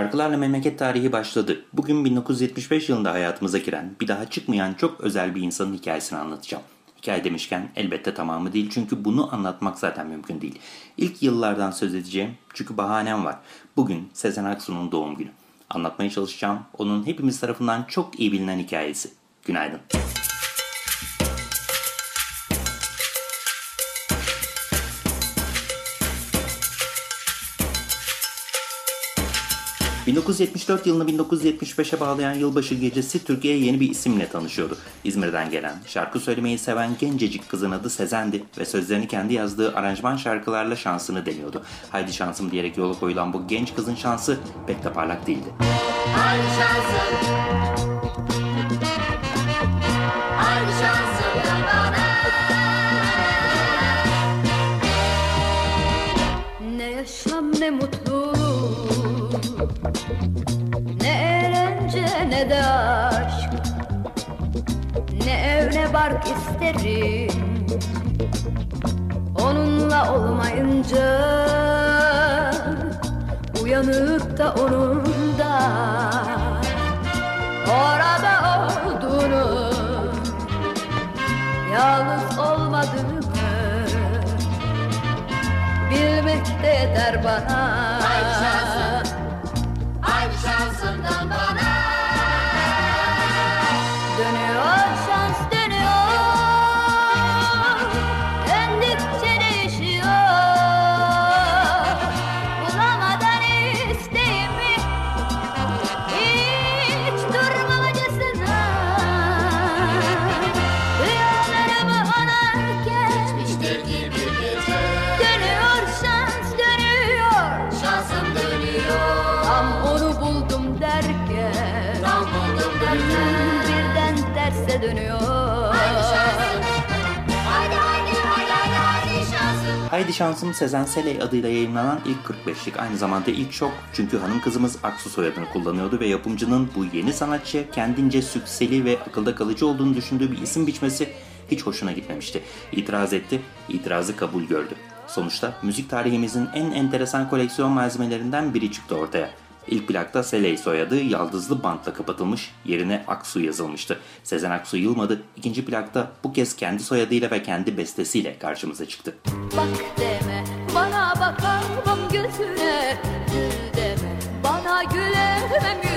Şarkılarla memleket tarihi başladı. Bugün 1975 yılında hayatımıza giren, bir daha çıkmayan çok özel bir insanın hikayesini anlatacağım. Hikaye demişken elbette tamamı değil çünkü bunu anlatmak zaten mümkün değil. İlk yıllardan söz edeceğim çünkü bahanem var. Bugün Sezen Aksu'nun doğum günü. Anlatmaya çalışacağım onun hepimiz tarafından çok iyi bilinen hikayesi. Günaydın. 1974 yılını 1975'e bağlayan yılbaşı gecesi Türkiye'ye yeni bir isimle tanışıyordu. İzmir'den gelen, şarkı söylemeyi seven gencecik kızın adı Sezen'di ve sözlerini kendi yazdığı aranjman şarkılarla şansını deniyordu. Haydi şansım diyerek yola koyulan bu genç kızın şansı pek de parlak değildi. Haydi şansım, ne de aşk. Ne ev ne bark isterim. Onunla olmayınca Uyanıp da onun da. Orada olduğunu Yalnız olmadığımı Bilmek de yeter bana. Şansından bana Haydi Şansım Sezen Seley adıyla yayınlanan ilk 45'lik aynı zamanda ilk şok çünkü hanım kızımız Aksu soyadını kullanıyordu ve yapımcının bu yeni sanatçıya kendince sükseli ve akılda kalıcı olduğunu düşündüğü bir isim biçmesi hiç hoşuna gitmemişti. İtiraz etti, itirazı kabul gördü. Sonuçta müzik tarihimizin en enteresan koleksiyon malzemelerinden biri çıktı ortaya. İlk plakta Seley soyadı yaldızlı bantla kapatılmış, yerine Aksu yazılmıştı. Sezen Aksu yılmadı, ikinci plakta bu kez kendi soyadıyla ve kendi bestesiyle karşımıza çıktı. Bak deme, bana bakamam gözüne, gül deme, bana gülemem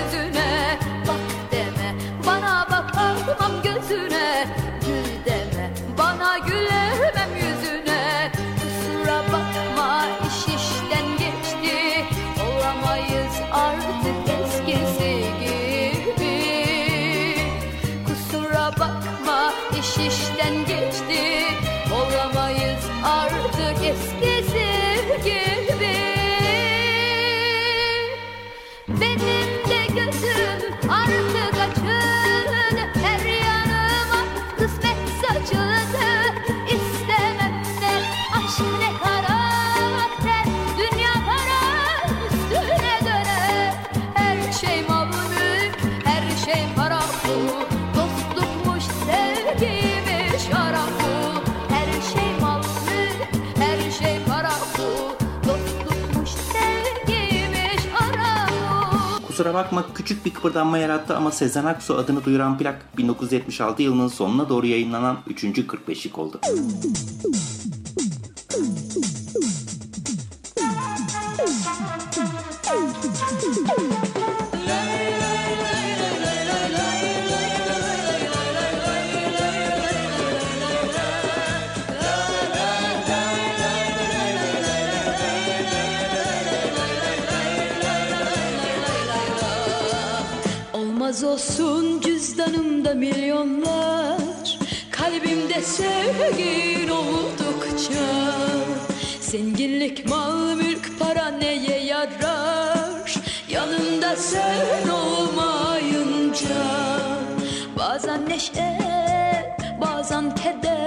Kusura bakma küçük bir kıpırdanma yarattı ama Sezen Aksu adını duyuran plak 1976 yılının sonuna doğru yayınlanan 3. 45'lik oldu. Olmaz olsun cüzdanımda milyonlar. Kalbimde sevgin oldukça. Zenginlik, mal, mülk, para neye yarar? Yanında sen olmayınca Bazen neşe bazen keder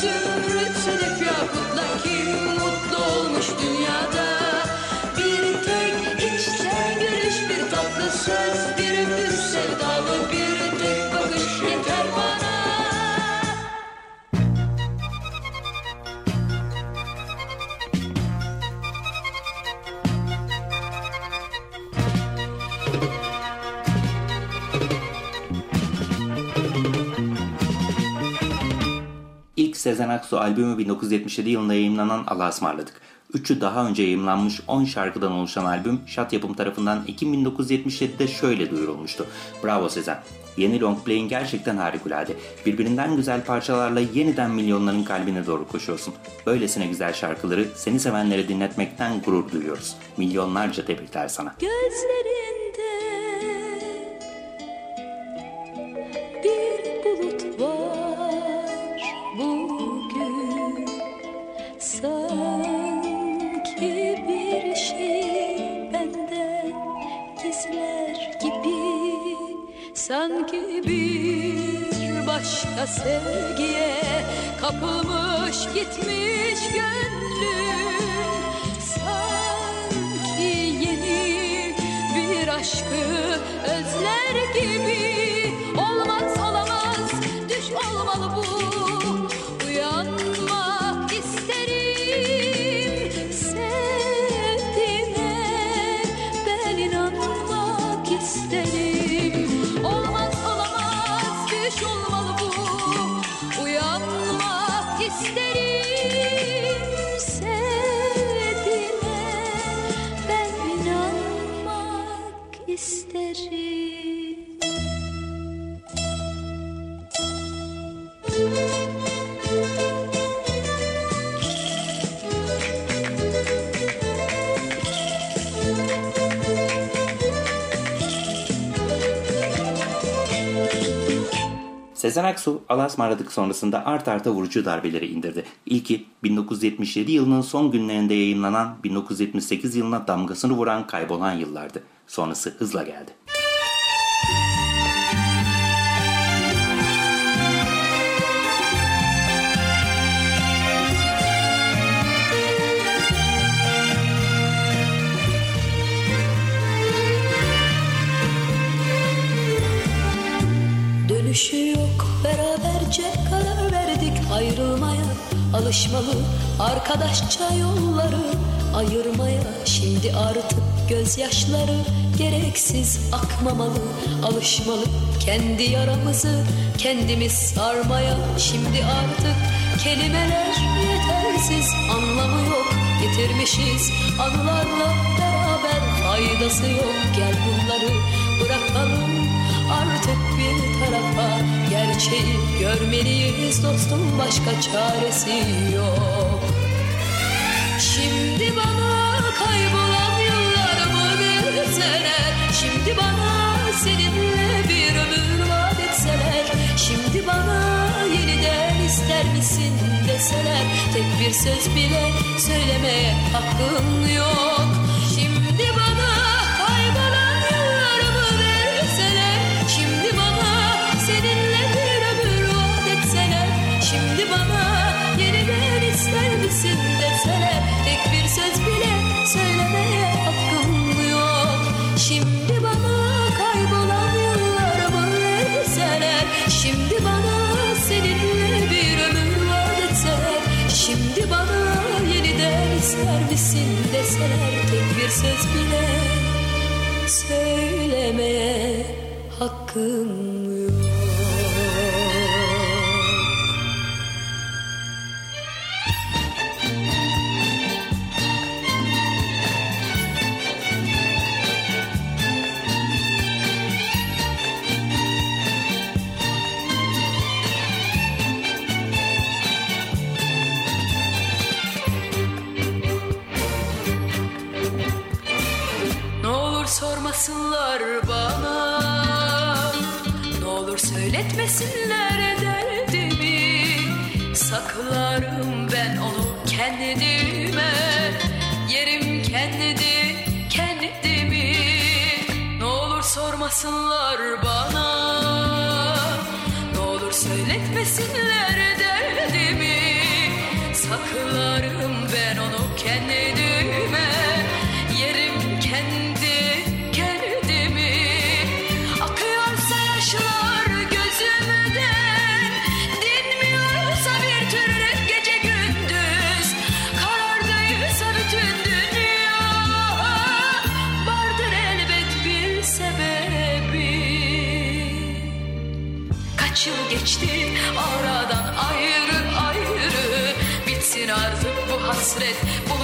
you. Sezen Aksu albümü 1977 yılında yayımlanan Allah'a ısmarladık. Üçü daha önce yayımlanmış 10 şarkıdan oluşan albüm Şat Yapım tarafından Ekim 1977'de şöyle duyurulmuştu. Bravo Sezen. Yeni longplay'in gerçekten harikulade. Birbirinden güzel parçalarla yeniden milyonların kalbine doğru koşuyorsun. Böylesine güzel şarkıları seni sevenlere dinletmekten gurur duyuyoruz. Milyonlarca tebrikler sana. Gözlerinde başka sevgiye kapılmış gitmiş gönlüm. Sanki yeni bir aşkı özler gibi Sezen Aksu Allah'a ısmarladık sonrasında art arta vurucu darbeleri indirdi. İlki 1977 yılının son günlerinde yayınlanan 1978 yılına damgasını vuran Kaybolan Yıllardı. Sonrası hızla geldi. Alışmalı arkadaşça yolları ayırmaya. Şimdi artık gözyaşları gereksiz akmamalı. Alışmalı kendi yaramızı kendimiz sarmaya. Şimdi artık kelimeler yetersiz anlamı yok. Getirmişiz anılarla beraber faydası yok. Gel bunları bırakalım artık bir tarafa Gerçeği görmeliyiz dostum başka çaresi yok. Şimdi bana kaybolan yıllarımı verseler Şimdi bana seninle bir ömür vaat etseler? Şimdi bana yeniden ister misin deseler? Tek bir söz bile söylemeye hakkım yok ister misin deseler Tek bir söz bile söylemeye hakkım sormasınlar bana. Ne olur söyletmesinler derdimi. Saklarım ben onu kendime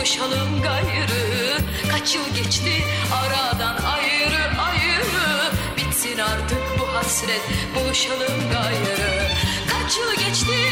buluşalım gayrı Kaç yıl geçti aradan ayrı ayrı. Bitsin artık bu hasret buluşalım gayrı. Kaç yıl geçti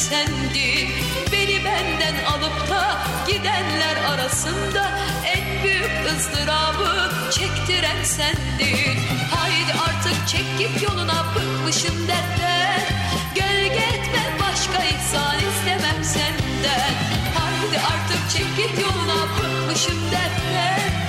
sendin Beni benden alıp da gidenler arasında En büyük ızdırabı çektiren sendin. Haydi artık çek git yoluna bıkmışım dertten. Gölge etme başka ihsan istemem senden. Haydi artık çek git yoluna bıkmışım dertten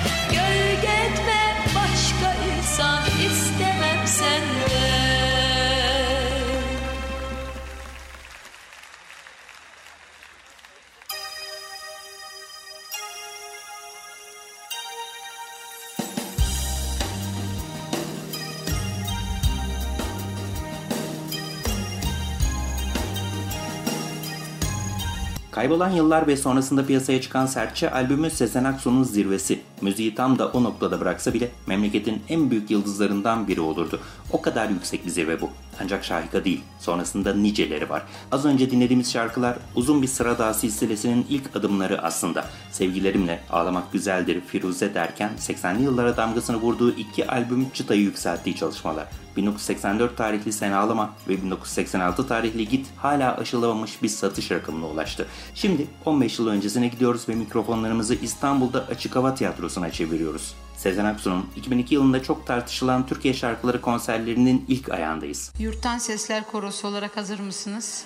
Kaybolan yıllar ve sonrasında piyasaya çıkan Sertçe albümü Sezen Aksu'nun zirvesi. Müziği tam da o noktada bıraksa bile memleketin en büyük yıldızlarından biri olurdu. O kadar yüksek bir zirve bu. Ancak şahika değil. Sonrasında niceleri var. Az önce dinlediğimiz şarkılar uzun bir sıra daha silsilesinin ilk adımları aslında. Sevgilerimle Ağlamak Güzeldir, Firuze derken 80'li yıllara damgasını vurduğu iki albüm çıtayı yükselttiği çalışmalar. 1984 tarihli Sen Ağlama ve 1986 tarihli Git hala aşılamamış bir satış rakamına ulaştı. Şimdi 15 yıl öncesine gidiyoruz ve mikrofonlarımızı İstanbul'da Açık Hava Tiyatrosu'na çeviriyoruz. Sezen Aksu'nun 2002 yılında çok tartışılan Türkiye şarkıları konserlerinin ilk ayağındayız. Yurttan Sesler Korosu olarak hazır mısınız?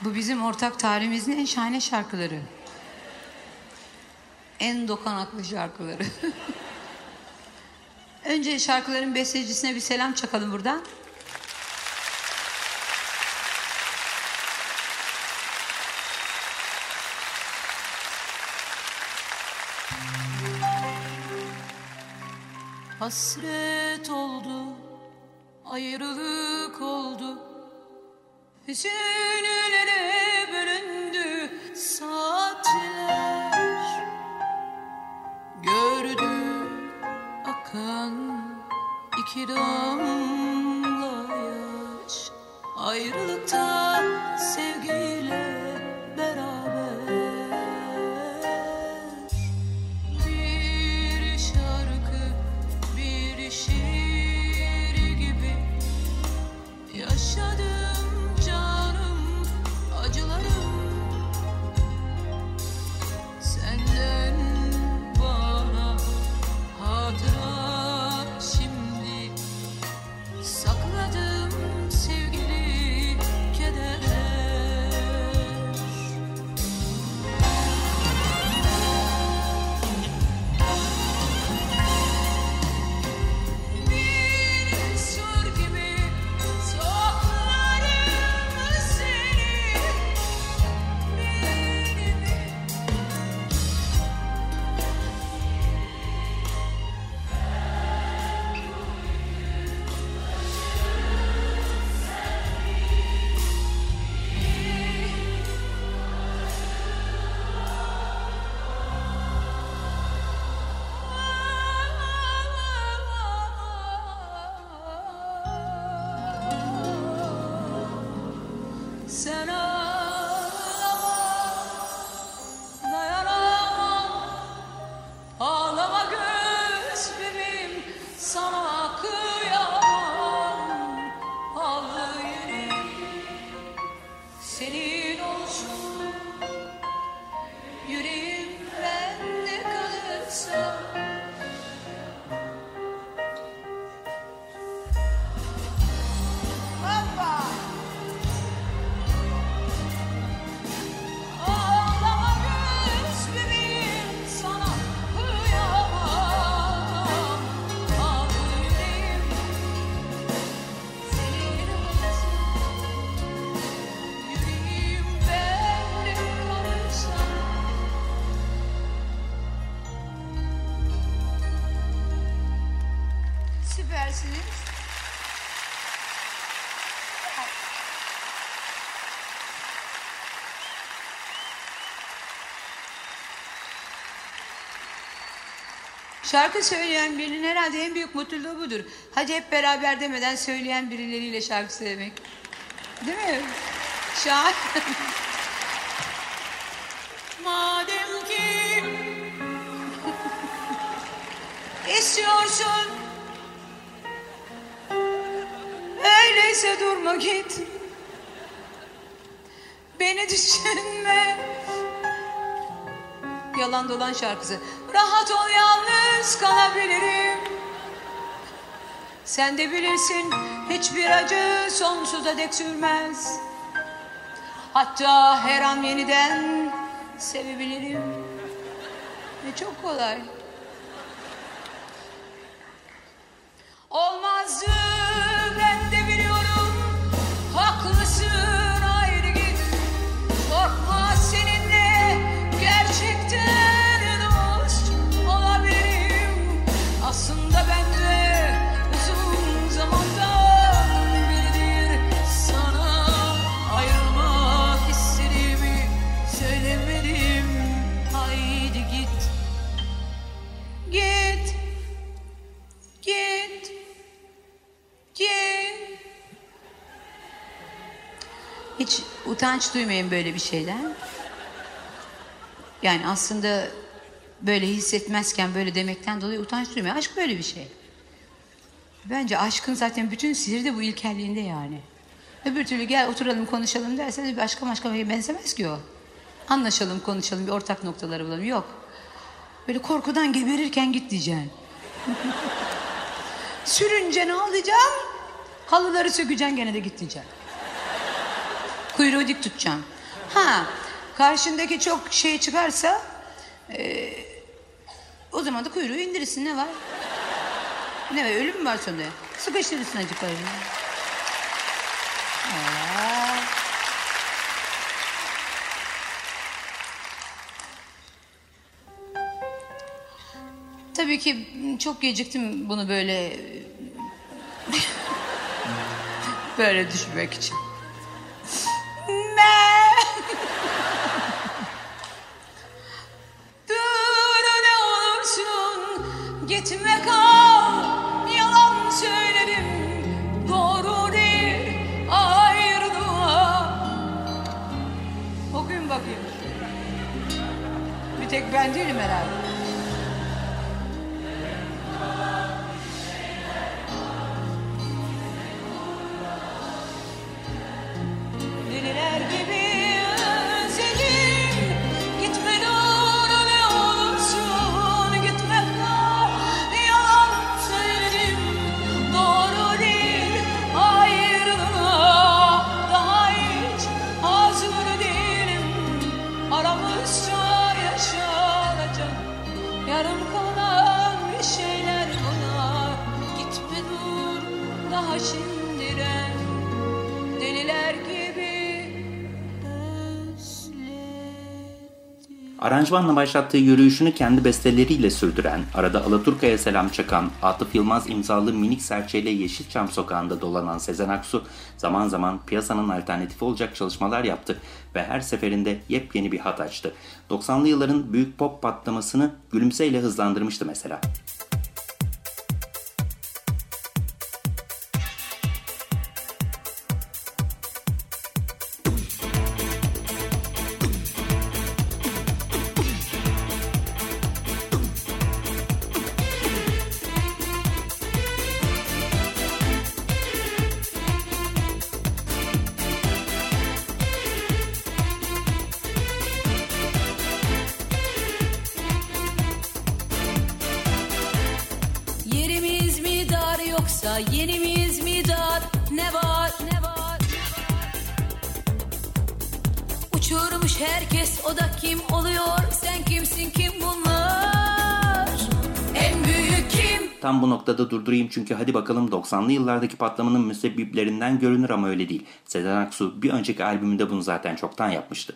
Bu bizim ortak tarihimizin en şahane şarkıları. En dokanaklı şarkıları. Önce şarkıların bestecisine bir selam çakalım buradan. Hasret oldu, ayrılık oldu. Hüzünlere bölündü saatler. Gördü akan iki damla yaş. Ayrılıkta Şarkı söyleyen birinin herhalde en büyük mutluluğu budur. Hadi hep beraber demeden söyleyen birileriyle şarkı söylemek. Değil mi? Şahane. Madem ki İstiyorsun. Öyleyse durma git. Beni düşünme. Yalan dolan şarkısı. Rahat ol yalnız kalabilirim. Sen de bilirsin hiçbir acı sonsuza dek sürmez. Hatta her an yeniden sevebilirim. Ve çok kolay. Utanç duymayın böyle bir şeyden. Yani aslında böyle hissetmezken böyle demekten dolayı utanç duymayın. Aşk böyle bir şey. Bence aşkın zaten bütün sihri de bu ilkelliğinde yani. Öbür türlü gel oturalım konuşalım derseniz bir aşka başka benzemez ki o. Anlaşalım konuşalım bir ortak noktaları bulalım. Yok. Böyle korkudan geberirken git diyeceksin. Sürünce ne alacağım? Halıları sökeceksin gene de git diyeceksin. Kuyruğu dik tutacağım. Ha, karşındaki çok şey çıkarsa e, o zaman da kuyruğu indirirsin ne var? Ne var ölüm mü var sonunda? Sıkıştırırsın acık. Aa. Tabii ki çok geciktim bunu böyle böyle düşmek için. Gitme kal Aranjmanla başlattığı yürüyüşünü kendi besteleriyle sürdüren, arada Alaturka'ya selam çakan, Atıf Yılmaz imzalı minik serçeyle Yeşilçam sokağında dolanan Sezen Aksu, zaman zaman piyasanın alternatifi olacak çalışmalar yaptı ve her seferinde yepyeni bir hat açtı. 90'lı yılların büyük pop patlamasını gülümseyle hızlandırmıştı mesela. Uçurmuş herkes o da kim oluyor? Sen kimsin kim bunlar? En büyük kim? Tam bu noktada durdurayım çünkü hadi bakalım 90'lı yıllardaki patlamanın müsebbiplerinden görünür ama öyle değil. Sezen Aksu bir önceki albümünde bunu zaten çoktan yapmıştı.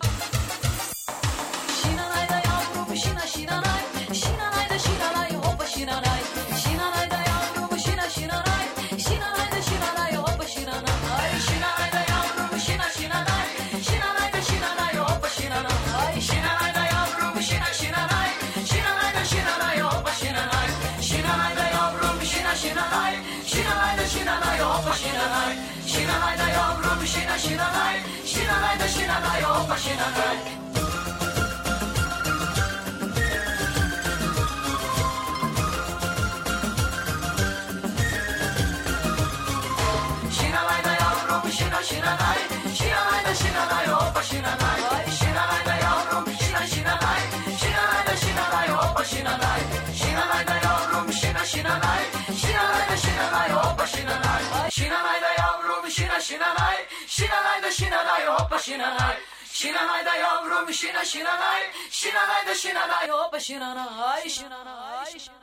Hoppa şinanay Şinanay da yavrum şina şinanay Şinanay da şinanay hoppa şinanay Şinanay da yavrum şina şinanay Şinanay da şinanay hoppa şinanay Şinanay da yavrum şina şinanay Şinanay da şinanay hoppa şinanay Şinanay da yavrum şina şinanay Şinanay da şinanay şinanay Şinanay şinanay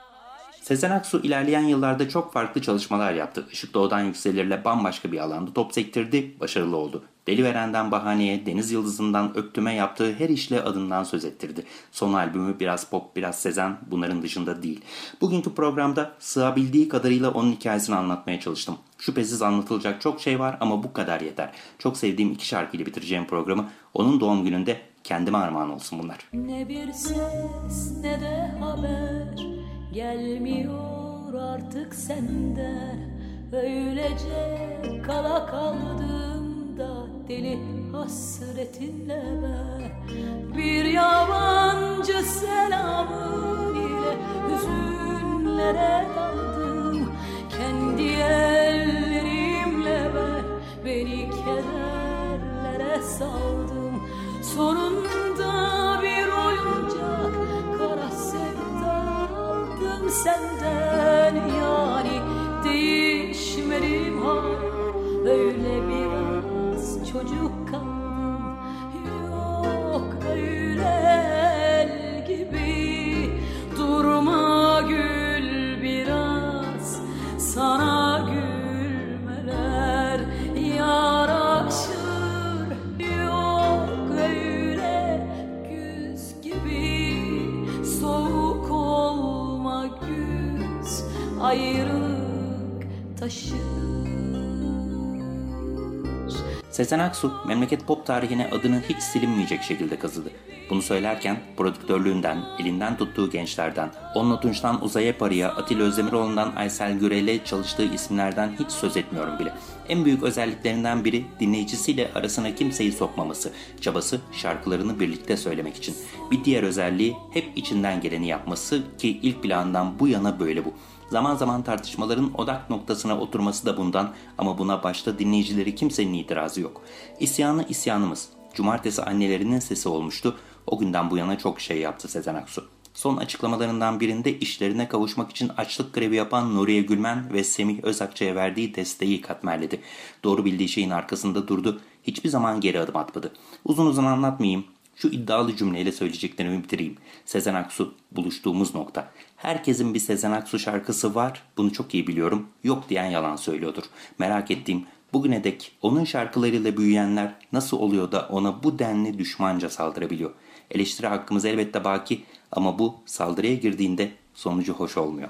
Sezen Aksu ilerleyen yıllarda çok farklı çalışmalar yaptı. Işık Doğu'dan Yükselir'le bambaşka bir alanda top sektirdi, başarılı oldu. Deli Veren'den Bahane'ye, Deniz Yıldızı'ndan Öptüme yaptığı her işle adından söz ettirdi. Son albümü biraz pop, biraz Sezen, bunların dışında değil. Bugünkü programda sığabildiği kadarıyla onun hikayesini anlatmaya çalıştım. Şüphesiz anlatılacak çok şey var ama bu kadar yeter. Çok sevdiğim iki şarkıyla bitireceğim programı. Onun doğum gününde kendime armağan olsun bunlar. Ne bir ses ne de haber Gelmiyor artık senden Öylece kala kaldım Deli hasretinle ben. Bir yabancı selamın ile Hüzünlere daldım. Kendi ellerimle ben Beni kederlere saldım. Sonunda bir oyuncak Kara sevda aldım senden. Yani değişmedim hala Öyle biraz çocuk kaldım Sezen Aksu memleket pop tarihine adını hiç silinmeyecek şekilde kazıdı. Bunu söylerken prodüktörlüğünden, elinden tuttuğu gençlerden, Onunla Tunç'tan Uzay Parı'ya, Atilla Özdemiroğlu'ndan Aysel Gürel'e çalıştığı isimlerden hiç söz etmiyorum bile. En büyük özelliklerinden biri dinleyicisiyle arasına kimseyi sokmaması, çabası şarkılarını birlikte söylemek için. Bir diğer özelliği hep içinden geleni yapması ki ilk plandan bu yana böyle bu. Zaman zaman tartışmaların odak noktasına oturması da bundan ama buna başta dinleyicileri kimsenin itirazı yok. İsyanı isyanımız. Cumartesi annelerinin sesi olmuştu. O günden bu yana çok şey yaptı Sezen Aksu. Son açıklamalarından birinde işlerine kavuşmak için açlık grevi yapan Nuriye Gülmen ve Semih Özakçı'ya verdiği desteği katmerledi. Doğru bildiği şeyin arkasında durdu. Hiçbir zaman geri adım atmadı. Uzun uzun anlatmayayım. Şu iddialı cümleyle söyleyeceklerimi bitireyim. Sezen Aksu buluştuğumuz nokta. Herkesin bir Sezen Aksu şarkısı var. Bunu çok iyi biliyorum. Yok diyen yalan söylüyordur. Merak ettiğim bugüne dek onun şarkılarıyla büyüyenler nasıl oluyor da ona bu denli düşmanca saldırabiliyor? Eleştiri hakkımız elbette baki ama bu saldırıya girdiğinde sonucu hoş olmuyor.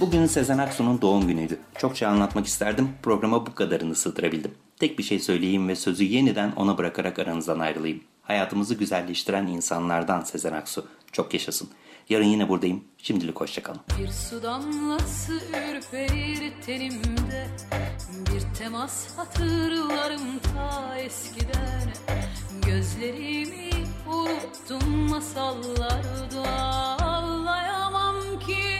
Bugün Sezen Aksu'nun doğum günüydü. Çok şey anlatmak isterdim. Programa bu kadarını sığdırabildim. Tek bir şey söyleyeyim ve sözü yeniden ona bırakarak aranızdan ayrılayım. Hayatımızı güzelleştiren insanlardan Sezen Aksu. Çok yaşasın. Yarın yine buradayım. Şimdilik hoşçakalın. Bir su damlası ürperir tenimde Bir temas hatırlarım ta eskiden Gözlerimi unuttum masallarda Ağlayamam ki